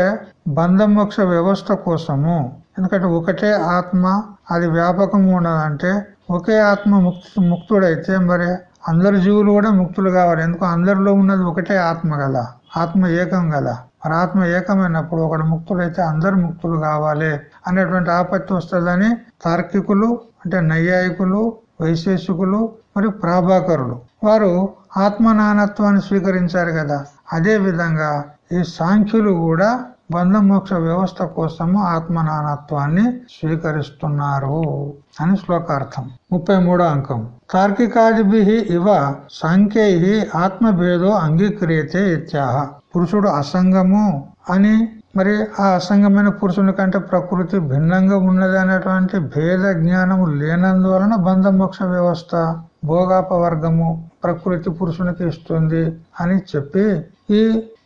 బంధమోక్ష వ్యవస్థ కోసము. ఎందుకంటే ఒకటే ఆత్మ అది వ్యాపకము ఉన్నదంటే ఒకే ఆత్మ ముక్తి ముక్తుడైతే మరి అందరు జీవులు కూడా ముక్తులు కావాలి. ఎందుకు? అందరిలో ఉన్నది ఒకటే ఆత్మ కదా. ఆత్మ ఏకం కదా. మరి ఆత్మ ఏకమైనప్పుడు ఒకడు ముక్తుడైతే అందరు ముక్తులు కావాలి అనేటువంటి ఆపత్తి వస్తుందని తార్కికులు అంటే నైయాయికులు వైశేషికులు మరియు ప్రాభాకరులు వారు ఆత్మనానత్వాన్ని స్వీకరించారు కదా. అదే విధంగా ఈ సాంఖ్యులు కూడా బంధమోక్ష వ్యవస్థ కోసము ఆత్మనానత్వాన్ని స్వీకరిస్తున్నారు అని శ్లోకార్థం. ముప్పై మూడో అంకం. తార్కికాదిభి ఇవ సాంఖ్యై ఆత్మభేదో అంగీక్రియతే ఇత్యాహ. పురుషుడు అసంగము అని మరి ఆ అసంగమైన పురుషుని కంటే ప్రకృతి భిన్నంగా ఉన్నది అనేటువంటి భేద జ్ఞానము లేనందువలన బంధమోక్ష వ్యవస్థ భోగాపవర్గము ప్రకృతి పురుషునికి ఇస్తుంది అని చెప్పి ఈ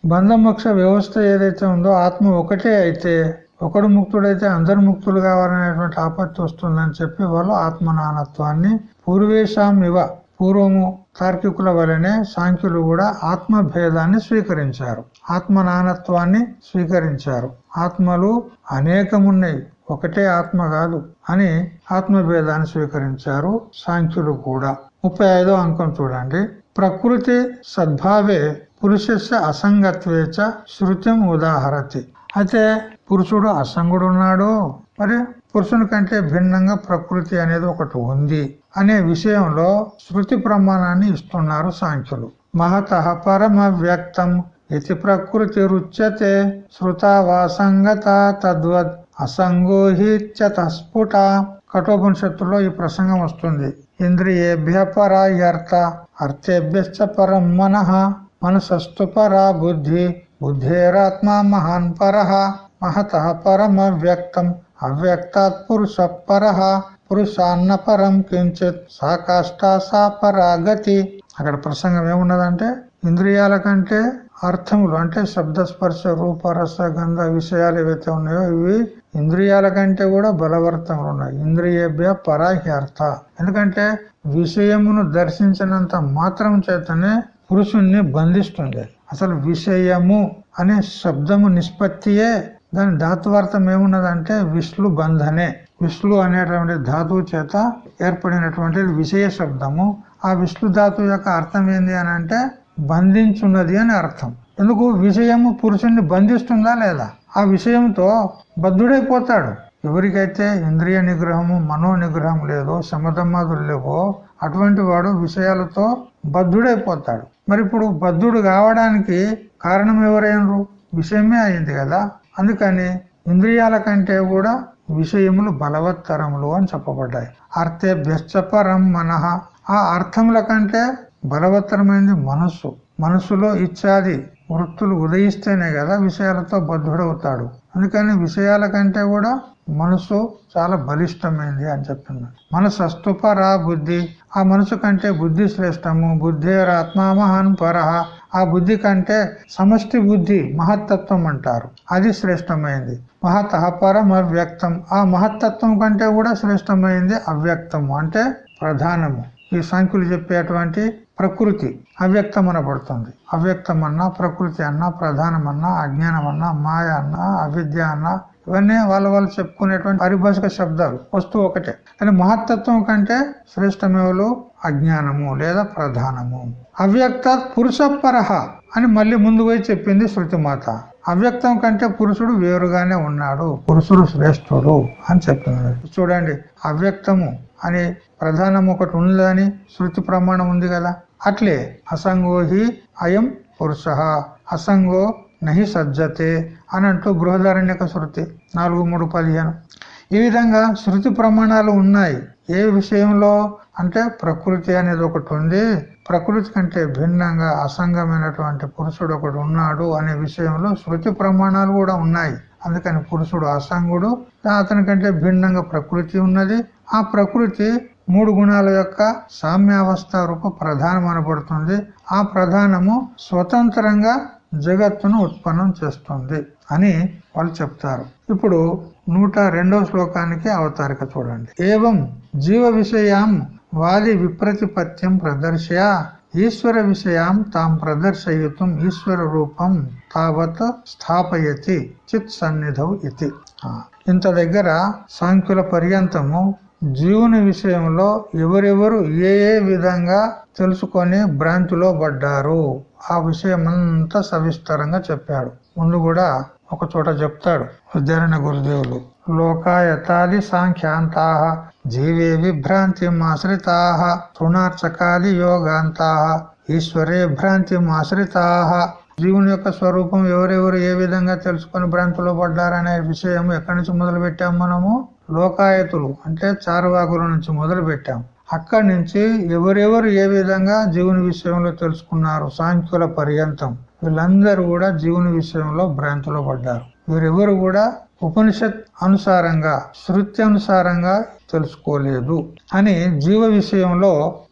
బంధమోక్ష వ్యవస్థ ఏదైతే ఉందో ఆత్మ ఒకటే అయితే ఒకడు ముక్తుడైతే అందరు ముక్తులు కావాలనేటువంటి ఆపత్తి వస్తుందని చెప్పి వాళ్ళు ఆత్మనానత్వాన్ని పూర్వేశాం ఇవ పూర్వము తార్కికుల వలనే సాంఖ్యులు కూడా ఆత్మ భేదాన్ని స్వీకరించారు. ఆత్మనానత్వాన్ని స్వీకరించారు. ఆత్మలు అనేకమున్నాయి ఒకటే ఆత్మ కాదు అని ఆత్మభేదాన్ని స్వీకరించారు సాంఖ్యులు కూడా. ముప్పై అంకం చూడండి. ప్రకృతి సద్భావే పురుషస్య అసంగత్వేచ శృత్యం ఉదాహరతి. అయితే పురుషుడు అసంగుడు ఉన్నాడు మరి పురుషుని కంటే భిన్నంగా ప్రకృతి అనేది ఒకటి ఉంది అనే విషయంలో శృతి ప్రమాణాన్ని ఇస్తున్నారు సాంఖ్యులు. మహత పరమ వ్యక్తం ఇది ప్రకృతి రుచ్యతే శృతావాసంగత తద్వద్ అసంగోహిత్యత స్ఫుట కఠోపనిషత్తులో ఈ ప్రసంగం వస్తుంది. ఇంద్రియేభ్య పరాయర్త అర్థేభ్యశ్చ పరం మనః మనసస్తు పరా బుద్ధి బుద్ధేరాత్మ మహాన్ పర మహత పరమ వ్యక్తం అవ్యక్తాత్ పురుష పర పురుషాన్న పరం కించిత్ సా కాష్ట సా పరాగతి. అక్కడ ప్రసంగం ఏమున్నదంటే ఇంద్రియాల కంటే అర్థములు అంటే శబ్ద స్పర్శ రూప రస గంధ విషయాలు ఏవైతే ఉన్నాయో ఇవి ఇంద్రియాల కంటే కూడా బలవర్తములు ఉన్నాయి ఇంద్రియేభ్య పరాహ్యర్థ. ఎందుకంటే విషయమును దర్శించినంత మాత్రం చేతనే పురుషుణ్ణి బంధిస్తుంది. అసలు విషయము అనే శబ్దము నిష్పత్తియే. దాని ధాతువార్థం ఏమున్నదంటే విష్ణు బంధనే. విష్ణు అనేటువంటి ధాతువు చేత ఏర్పడినటువంటి విషయ శబ్దము. ఆ విష్ణు ధాతువు యొక్క అర్థం ఏంది అని అంటే బంధించున్నది అని అర్థం. ఎందుకు? విషయము పురుషుణ్ణి బంధిస్తుందా లేదా? ఆ విషయంతో బద్ధుడైపోతాడు. ఎవరికైతే ఇంద్రియ నిగ్రహము మనో నిగ్రహం లేదో శమధమ్మాదులు లేవో అటువంటి వాడు విషయాలతో బద్ధుడైపోతాడు. మరి ఇప్పుడు బద్ధుడు కావడానికి కారణం ఎవరైనరు? విషయమే అయింది కదా. అందుకని ఇంద్రియాల కంటే కూడా విషయములు బలవత్తరములు అని చెప్పబడ్డాయి. అర్థే బెచ్చపరం మనహ ఆ అర్థముల కంటే బలవత్తరమైనది మనస్సు. మనస్సులో ఇచ్చాది వృత్తులు ఉదయిస్తేనే కదా విషయాలతో బద్ధుడవుతాడు. అందుకని విషయాల కంటే కూడా మనసు చాలా బలిష్టమైంది అని చెప్తున్నాడు మనసు అస్తుపరా బుద్ధి. ఆ మనసు కంటే బుద్ధి శ్రేష్టము. బుద్ధేరాత్మా ఆత్మామహాన్ పరహ ఆ బుద్ధి కంటే సమష్టి బుద్ధి మహత్తత్వం అంటారు. అది శ్రేష్టమైంది. మహత పరం అవ్యక్తం ఆ మహత్తత్వం కంటే కూడా శ్రేష్టమైంది అవ్యక్తము అంటే ప్రధానము. ఈ సంఖ్యలు చెప్పేటువంటి ప్రకృతి అవ్యక్తమనబడుతుంది. అవ్యక్తమన్నా అవ్యక్తం అన్నా ప్రకృతి అన్నా ప్రధానమన్నా అజ్ఞానమన్నా మాయ అన్నా అవిద్య అన్నా ఇవన్నీ వాళ్ళ వాళ్ళు చెప్పుకునేటువంటి పరిభాషిక శబ్దాలు వస్తువు ఒకటే. కానీ మహత్తత్వం కంటే శ్రేష్టమేవులు అజ్ఞానము లేదా ప్రధానము. అవ్యక్త పురుషపరహ అని మళ్ళీ ముందు పోయి చెప్పింది శృతిమాత. అవ్యక్తం కంటే పురుషుడు వేరుగానే ఉన్నాడు. పురుషుడు శ్రేష్ఠుడు అని చెప్తున్నాడు చూడండి అవ్యక్తము అని ప్రధానం ఒకటి ఉందని శృతి ప్రమాణం ఉంది కదా. అట్లే అసంగోహి అయం పురుష అసంగో నహి సజ్జతే అని అంటూ బృహదారణ్యక శృతి నాలుగు మూడు పదిహేను. ఈ విధంగా శృతి ప్రమాణాలు ఉన్నాయి. ఏ విషయంలో? అంటే ప్రకృతి అనేది ఒకటి ఉంది. ప్రకృతి కంటే భిన్నంగా అసంగమైనటువంటి పురుషుడు ఒకడు ఉన్నాడు అనే విషయంలో శృతి ప్రమాణాలు కూడా ఉన్నాయి. అందుకని పురుషుడు అసంగుడు అతని కంటే భిన్నంగా ప్రకృతి ఉన్నది. ఆ ప్రకృతి మూడు గుణాల యొక్క సామ్యావస్థ రూప ప్రధానం అనబడుతుంది. ఆ ప్రధానము స్వతంత్రంగా జగత్తును ఉత్పన్నం చేస్తుంది అని వాళ్ళు చెప్తారు. ఇప్పుడు నూట రెండవ శ్లోకానికి అవతారిక చూడండి. ఏవం జీవ విషయాం వాది విప్రతిపత్యం ప్రదర్శయ ఈశ్వర విషయాం తాం ప్రదర్శయుతం ఈశ్వర రూపం తావత్ స్థాపయతి చిత్ సన్నిధౌ ఇది ఇంత దగ్గర సాంఖ్యుల పర్యంతము జీవుని విషయంలో ఎవరెవరు ఏ ఏ విధంగా తెలుసుకొని భ్రాంతిలో పడ్డారు? ఆ విషయం అంతా సవిస్తరంగా చెప్పాడు. ముందు కూడా ఒక చోట చెప్తాడు. విద్యారణ్య గురుదేవులు లోకాయతాది సాంఖ్యాంతా జీవే విభ్రాంతి ఆశ్రితా తృణార్చకాది యోగాంతా ఈశ్వరే భ్రాంతి ఆశ్రితా జీవుని యొక్క స్వరూపం ఎవరెవరు ఏ విధంగా తెలుసుకొని భ్రాంతిలో పడ్డారనే విషయం ఎక్కడి నుంచి మొదలు పెట్టాం మనము? లోకాయతులు అంటే చారువాకుల నుంచి మొదలు పెట్టాం అక్కడి నుంచి ఎవరెవరు ఏ విధంగా జీవుని విషయంలో తెలుసుకున్నారు సాంఖ్యుల పర్యంతం వీళ్ళందరూ కూడా జీవుని విషయంలో భ్రాంతిలో పడ్డారు. వీరెవరు కూడా ఉపనిషత్ అనుసారంగా శృతి అనుసారంగా తెలుసుకోలేదు అని జీవ విషయంలో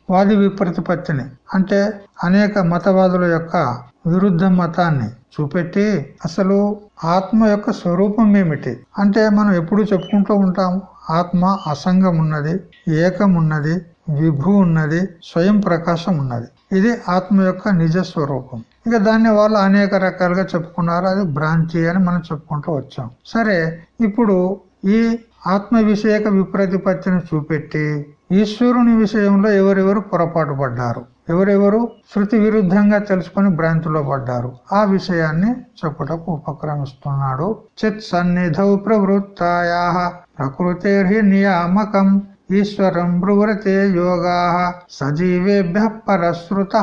వాది విప్రతిపత్తిని అంటే అనేక మతవాదుల యొక్క విరుద్ధ మతాన్ని చూపెట్టి అసలు ఆత్మ యొక్క స్వరూపం ఏమిటి? అంటే మనం ఎప్పుడు చెప్పుకుంటూ ఉంటాము ఆత్మ అసంగం ఉన్నది ఏకం ఉన్నది విభు ఉన్నది స్వయం ప్రకాశం ఉన్నది. ఇది ఆత్మ యొక్క నిజ స్వరూపం. ఇక దాన్ని వాళ్ళు అనేక రకాలుగా చెప్పుకున్నారు అది భ్రాంతి అని మనం చెప్పుకుంటూ వచ్చాం. సరే ఇప్పుడు ఈ ఆత్మ విషయక విప్రతిపత్తిని చూపెట్టి ఈశ్వరుని విషయంలో ఎవరెవరు పొరపాటు పడ్డారు? ఎవరెవరు శృతి విరుద్ధంగా తెలుసుకుని భ్రాంతిలో పడ్డారు? ఆ విషయాన్ని చెప్పుటకు ఉపక్రమిస్తున్నాడు. చిత్ సన్నిధౌ ప్రవృత్తాయా ప్రకృతి నియామకం ఈశ్వరం బ్రువరతే యోగా సజీవేభ్య పరశ్రుత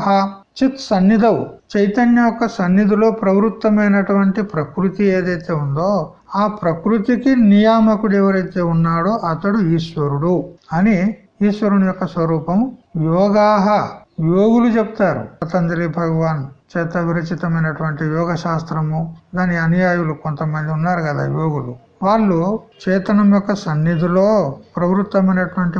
చిత్ సన్నిధవు. చైతన్య యొక్క సన్నిధిలో ప్రవృత్తమైనటువంటి ప్రకృతి ఏదైతే ఉందో ఆ ప్రకృతికి నియామకుడు ఎవరైతే ఉన్నాడో అతడు ఈశ్వరుడు అని ఈశ్వరుని యొక్క స్వరూపం యోగాహ. యోగులు చెప్తారు. పతంజలి భగవాన్ చేత విరచితమైనటువంటి యోగ శాస్త్రము. దాని అనుయాయులు కొంతమంది ఉన్నారు కదా యోగులు. వాళ్ళు చేతనం యొక్క సన్నిధిలో ప్రవృత్తమైనటువంటి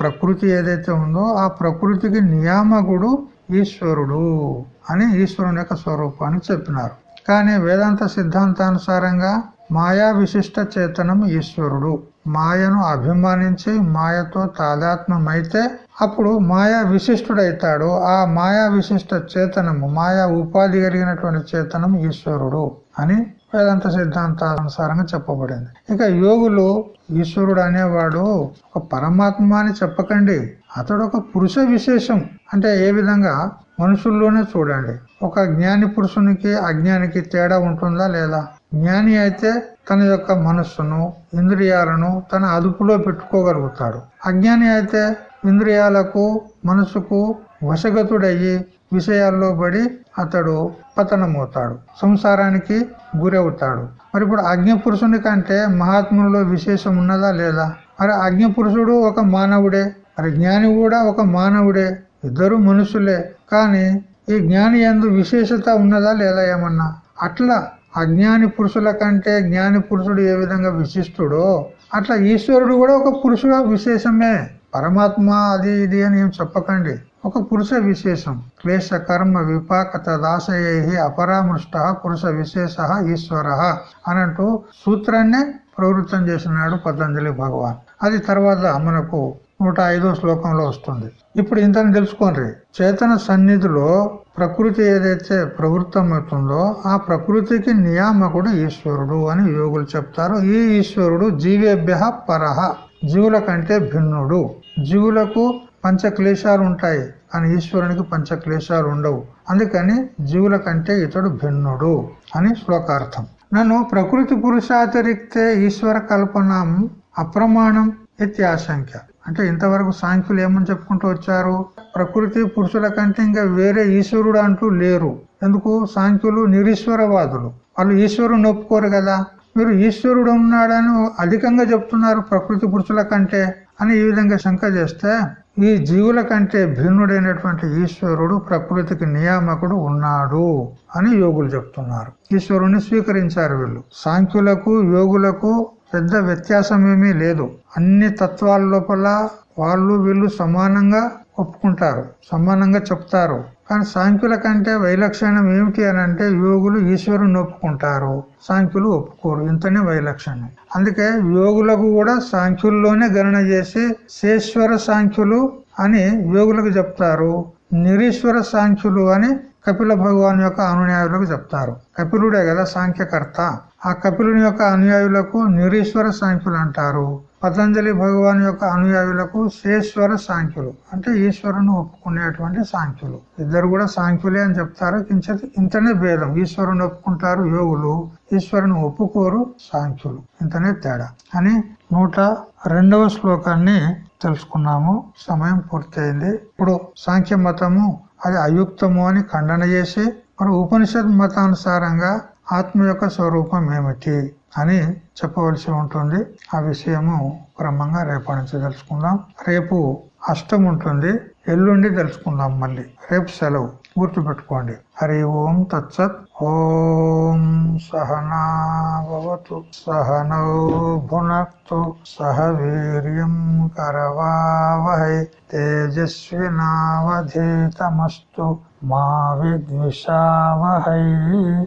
ప్రకృతి ఏదైతే ఉందో ఆ ప్రకృతికి నియామకుడు ఈశ్వరుడు అని ఈశ్వరుని యొక్క స్వరూపాన్ని చెప్పినారు. కానీ వేదాంత సిద్ధాంతానుసారంగా మాయా విశిష్ట చేతనం ఈశ్వరుడు. మాయను అభిమానించి మాయతో తాదాత్మ్యమైతే అప్పుడు మాయా విశిష్టుడైతాడు. ఆ మాయా విశిష్ట చేతనము మాయా ఉపాధి కలిగినటువంటి చేతనం ఈశ్వరుడు అని వేదాంత సిద్ధాంతానుసారంగా చెప్పబడింది. ఇక యోగులు ఈశ్వరుడు అనేవాడు ఒక పరమాత్మ అని చెప్పకండి. అతడు ఒక పురుష విశేషం. అంటే ఏ విధంగా? మనుషుల్లోనే చూడండి. ఒక జ్ఞాని పురుషునికి అజ్ఞానికి తేడా ఉంటుందా లేదా? జ్ఞాని అయితే తన యొక్క మనస్సును ఇంద్రియాలను తన అదుపులో పెట్టుకోగలుగుతాడు. అజ్ఞాని అయితే ఇంద్రియాలకు మనసుకు వశగతుడయ్యి విషయాల్లో పడి అతడు పతనమవుతాడు. సంసారానికి గురవుతాడు. మరి ఇప్పుడు అజ్ఞ పురుషుని కంటే మహాత్ములలో విశేషం ఉన్నదా లేదా? మరి అజ్ఞ పురుషుడు ఒక మానవుడే. మరి జ్ఞాని కూడా ఒక మానవుడే ఇద్దరు మనుషులే. కానీ ఈ జ్ఞాని ఎందు విశేషత ఉన్నదా లేదా ఏమన్నా? అట్లా అజ్ఞాని పురుషుల కంటే జ్ఞాని పురుషుడు ఏ విధంగా విశిష్టుడో అట్లా ఈశ్వరుడు కూడా ఒక పురుషుడు విశేషమే. పరమాత్మ అది ఇది అని ఏం చెప్పకండి. ఒక పురుష విశేషం. క్లేశ కర్మ విపాక తదాశయ అపరామృష్ట పురుష విశేష ఈశ్వర అనంటూ సూత్రాన్నే ప్రవృత్తం చేసినాడు పతంజలి భగవాన్. అది తర్వాత మనకు నూట ఐదో శ్లోకంలో వస్తుంది. ఇప్పుడు ఇంతని తెలుసుకోండి. చేతన సన్నిధిలో ప్రకృతి ఏదైతే ప్రవృత్తమవుతుందో ఆ ప్రకృతికి నియామకుడు ఈశ్వరుడు అని యోగులు చెప్తారు. ఈ ఈశ్వరుడు జీవేభ్య పరహ జీవుల కంటే భిన్నుడు. జీవులకు పంచక్లేశాలు ఉంటాయి కానీ ఈశ్వరునికి పంచక్లేశాలు ఉండవు అందుకని జీవుల కంటే ఇతడు భిన్నుడు అని శ్లోకార్థం. నన్ను ప్రకృతి పురుషాతిరిక్తే ఈశ్వర కల్పనం అప్రమాణం ఇత్యాశంక్య. అంటే ఇంతవరకు సాంఖ్యులు ఏమని చెప్పుకుంటూ వచ్చారు? ప్రకృతి పురుషుల కంటే ఇంకా వేరే ఈశ్వరుడు అంటూ లేరు. ఎందుకు? సాంఖ్యులు నిరీశ్వరవాదులు. వాళ్ళు ఈశ్వరుని ఒప్పుకోరు కదా. మీరు ఈశ్వరుడు ఉన్నాడని అధికంగా చెప్తున్నారు ప్రకృతి పురుషుల కంటే అని ఈ విధంగా శంక చేస్తే ఈ జీవుల కంటే భిన్నుడైనటువంటి ఈశ్వరుడు ప్రకృతికి నియామకుడు ఉన్నాడు అని యోగులు చెప్తున్నారు. ఈశ్వరుణ్ణి స్వీకరించారు వీళ్ళు. సాంఖ్యులకు యోగులకు పెద్ద వ్యత్యాసం ఏమీ లేదు. అన్ని తత్వాల లోపల వాళ్ళు వీళ్ళు సమానంగా ఒప్పుకుంటారు సమానంగా చెప్తారు. కానీ సాంఖ్యుల కంటే వైలక్షణం ఏమిటి అని అంటే యోగులు ఈశ్వరుని ఒప్పుకుంటారు సాంఖ్యులు ఒప్పుకోరు. ఇంతనే వైలక్షణం. అందుకే యోగులకు కూడా సాంఖ్యుల్లోనే గణన చేసి శేశ్వర సాంఖ్యులు అని యోగులకు చెప్తారు నిరీశ్వర సాంఖ్యులు అని కపిల భగవాన్ యొక్క అనుయాయులకు చెప్తారు. కపిలుడే కదా సాంఖ్యకర్త. ఆ కపిలుని యొక్క అనుయాయులకు నిరీశ్వర సాంఖ్యులు అంటారు. పతంజలి భగవాన్ యొక్క అనుయాయులకు శేశ్వర సాంఖ్యులు. అంటే ఈశ్వరుని ఒప్పుకునేటువంటి సాంఖ్యులు. ఇద్దరు కూడా సాంఖ్యులే అని చెప్తారు. కించతి ఇంతనే భేదం. ఈశ్వరుని ఒప్పుకుంటారు యోగులు. ఈశ్వరుని ఒప్పుకోరు సాంఖ్యులు. ఇంతనే తేడా. అని నూట రెండవ శ్లోకాన్ని తెలుసుకున్నాము. సమయం పూర్తయింది. ఇప్పుడు సాంఖ్య మతము అది అయుక్తము అని ఖండన చేసి మరి ఉపనిషత్ మతానుసారంగా ఆత్మ యొక్క స్వరూపం ఏమిటి అని చెప్పవలసి ఉంటుంది. ఆ విషయము క్రమంగా రేపటి నుంచి తెలుసుకుందాం రేపు అష్టం ఉంటుంది. ఎల్లుండి తెలుసుకుందాం మళ్ళీ. రేపు సెలవు. గుర్తు పెట్టుకోండి హరి ఓం తత్సత్. ఓం సహనాభవతు సహనౌ భునక్తు. సహ వీర్యం కరవావహై. తేజస్వినావధీతమస్తు. మా విద్విషావహై.